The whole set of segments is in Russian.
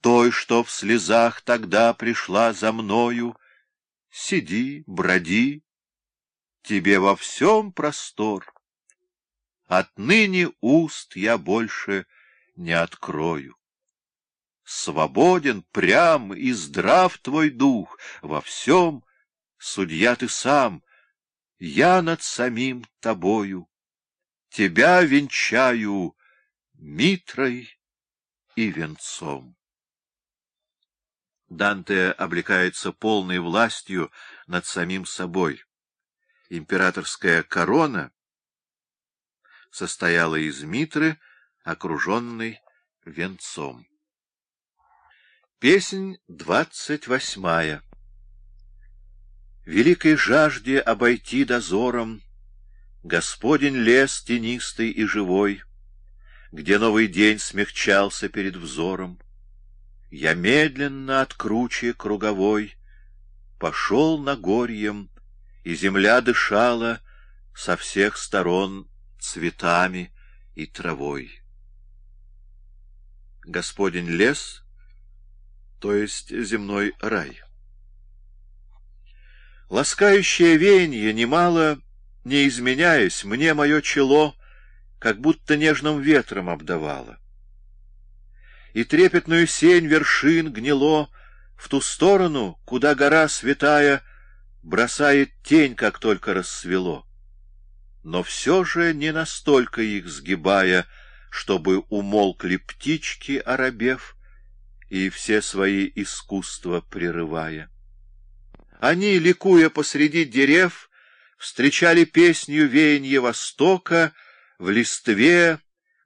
той, что в слезах тогда пришла за мною. Сиди, броди, тебе во всем простор. Отныне уст я больше не открою. Свободен, прям и здрав твой дух, во всем, судья ты сам, я над самим тобою. Тебя венчаю митрой и венцом. Данте облекается полной властью над самим собой. Императорская корона состояла из митры, окруженной венцом. Песнь двадцать восьмая Великой жажде обойти дозором Господень лес тенистый и живой, Где новый день смягчался перед взором. Я медленно от кручи круговой Пошел на горьем, и земля дышала Со всех сторон цветами и травой. Господень лес, то есть земной рай. Ласкающее веяние немало не изменяясь, мне мое чело как будто нежным ветром обдавало. И трепетную сень вершин гнило в ту сторону, куда гора святая бросает тень, как только рассвело. Но все же не настолько их сгибая, чтобы умолкли птички, оробев, и все свои искусства прерывая. Они, ликуя посреди дерев, встречали песню веянье Востока в листве,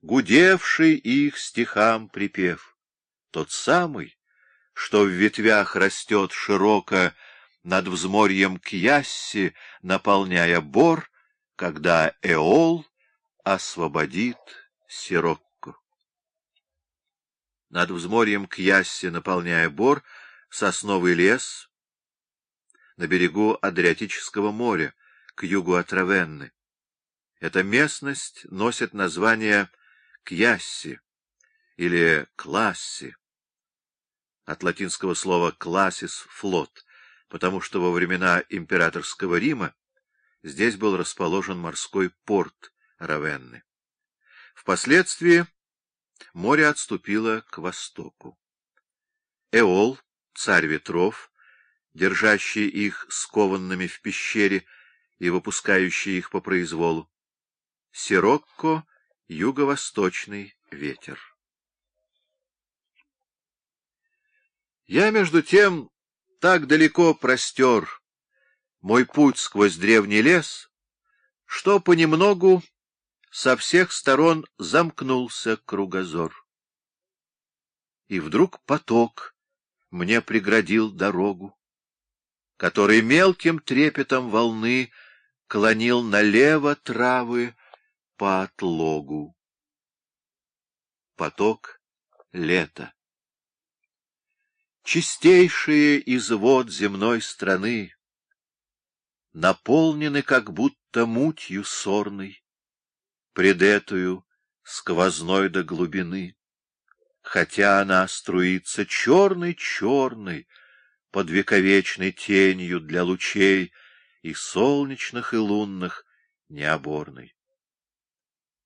гудевший их стихам припев. Тот самый, что в ветвях растет широко над взморьем Кьясси, наполняя бор, когда Эол освободит Сирокко. Над взморьем Кьясси, наполняя бор, сосновый лес на берегу Адриатического моря, к югу от Равенны. Эта местность носит название Кьясси или Класси, от латинского слова «классис» — флот, потому что во времена императорского Рима здесь был расположен морской порт Равенны. Впоследствии море отступило к востоку. Эол, царь ветров, держащий их скованными в пещере, и выпускающий их по произволу. Сирокко — юго-восточный ветер. Я, между тем, так далеко простер мой путь сквозь древний лес, что понемногу со всех сторон замкнулся кругозор. И вдруг поток мне преградил дорогу, который мелким трепетом волны клонил налево травы по отлогу. Поток лета. Чистейшие из вод земной страны наполнены как будто мутью сорной, предэтую сквозной до глубины, хотя она струится черной-черной под вековечной тенью для лучей, и солнечных, и лунных, необорный.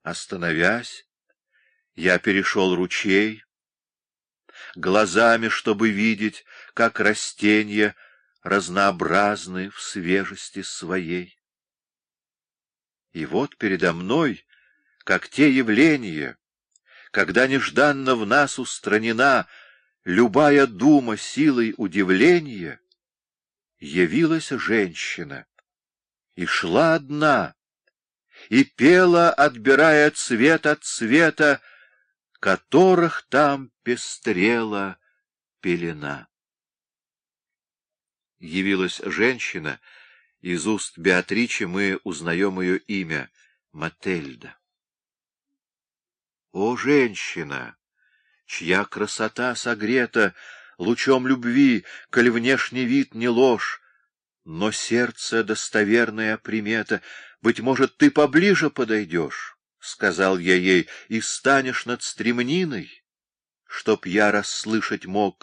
Остановясь, я перешел ручей, глазами, чтобы видеть, как растения разнообразны в свежести своей. И вот передо мной, как те явления, когда нежданно в нас устранена любая дума силой удивления, явилась женщина, и шла одна, и пела, отбирая цвет от цвета, которых там пестрела пелена. Явилась женщина, из уст Беатричи мы узнаем ее имя — Мательда. О, женщина, чья красота согрета лучом любви, коль внешний вид не ложь, но сердце — достоверная примета. Быть может, ты поближе подойдешь, — сказал я ей, — и станешь над стремниной, чтоб я расслышать мог